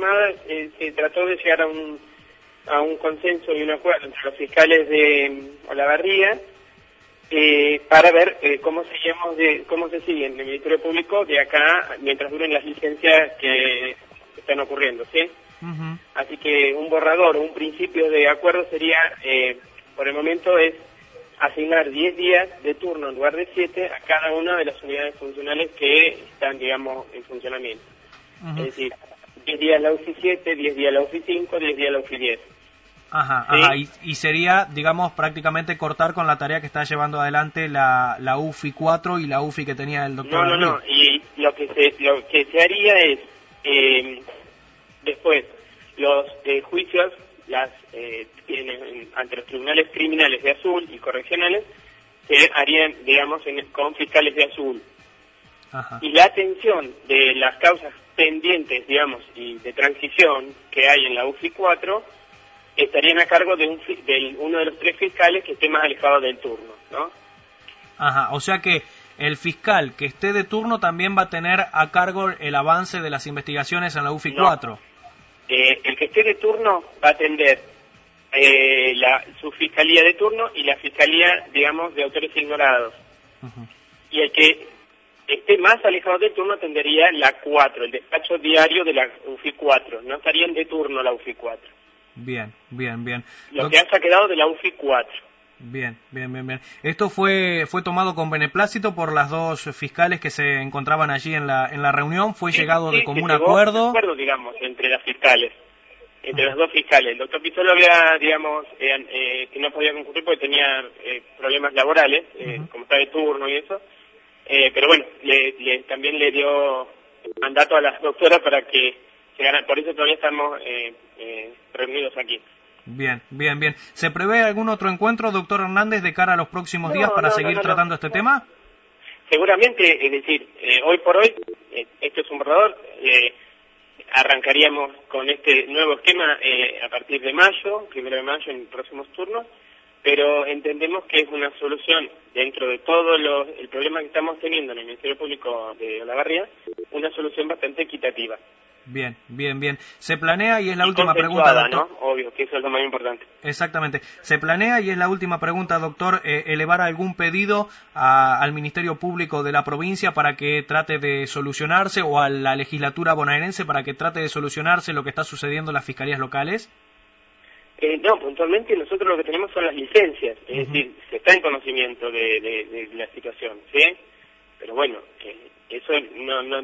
firmada eh, se trató de llegar a un, a un consenso y un acuerdo entre los fiscales de mm, Olavarría eh, para ver eh, cómo seguimos de cómo se sigue en el Ministerio Público de acá mientras duren las licencias que están ocurriendo, ¿sí? Así que un borrador, un principio de acuerdo sería, eh, por el momento, es asignar 10 días de turno en lugar de 7 a cada una de las unidades funcionales que están, digamos, en funcionamiento. Es decir, 10 días la UFI 7, 10 días la UFI 5, 10 días la UFI 10. Ajá, ajá. Y, sería, digamos, prácticamente cortar con la tarea que está llevando adelante la, la UFI 4 y la UFI que tenía el doctor. No, no, no. Y lo que se, lo que se haría es, eh, después, los eh, juicios las eh, ante los tribunales criminales de azul y correccionales se harían, digamos, en, con fiscales de azul. Ajá. Y la atención de las causas pendientes, digamos, y de transición que hay en la UFI 4 estarían a cargo de, un, de uno de los tres fiscales que esté más alejado del turno, ¿no? Ajá, o sea que el fiscal que esté de turno también va a tener a cargo el avance de las investigaciones en la UFI 4. Eh, el que esté de turno va a atender eh, la, su fiscalía de turno y la fiscalía, digamos, de autores ignorados. Y el que esté más alejado del turno atendería la 4, el despacho diario de la UFI 4. No estarían de turno la UFI 4. Bien, bien, bien. Lo que ha quedado de la UFI 4. Bien, bien, bien, bien. Esto fue fue tomado con beneplácito por las dos fiscales que se encontraban allí en la en la reunión. Fue llegado de común acuerdo. acuerdo, digamos, entre las fiscales, entre los dos fiscales. El doctor Pizzolo había, digamos, eh, eh, que no podía concurrir porque tenía eh, problemas laborales, como está de turno y eso. Pero bueno, le, también le dio mandato a las doctoras para que llegaran. Por eso todavía estamos reunidos aquí. Bien, bien, bien. ¿Se prevé algún otro encuentro, doctor Hernández, de cara a los próximos días para seguir tratando este tema? Seguramente, es decir, eh, hoy por hoy, eh, esto es un borrador, eh, arrancaríamos con este nuevo esquema a partir de mayo, primero de mayo en próximos turnos, pero entendemos que es una solución dentro de todo el problema que estamos teniendo en el Ministerio Público de Olavarría, una solución bastante equitativa. Bien, bien, bien. Se planea y es la última pregunta. Doctor. ¿no? Obvio, que eso es lo más importante. Exactamente. Se planea y es la última pregunta, doctor, eh, elevar algún pedido al Ministerio Público de la provincia para que trate de solucionarse o a la legislatura bonaerense para que trate de solucionarse lo que está sucediendo en las fiscalías locales. Eh, no, puntualmente nosotros lo que tenemos son las licencias, es decir, se está en conocimiento de, la situación, ¿sí? Pero bueno, eh, eso no, no,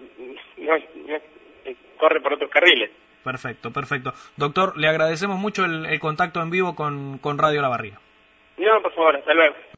no, corre por otros carriles. Perfecto, perfecto. Doctor, le agradecemos mucho el, contacto en vivo con, con Radio La Barría. No, por favor, hasta luego.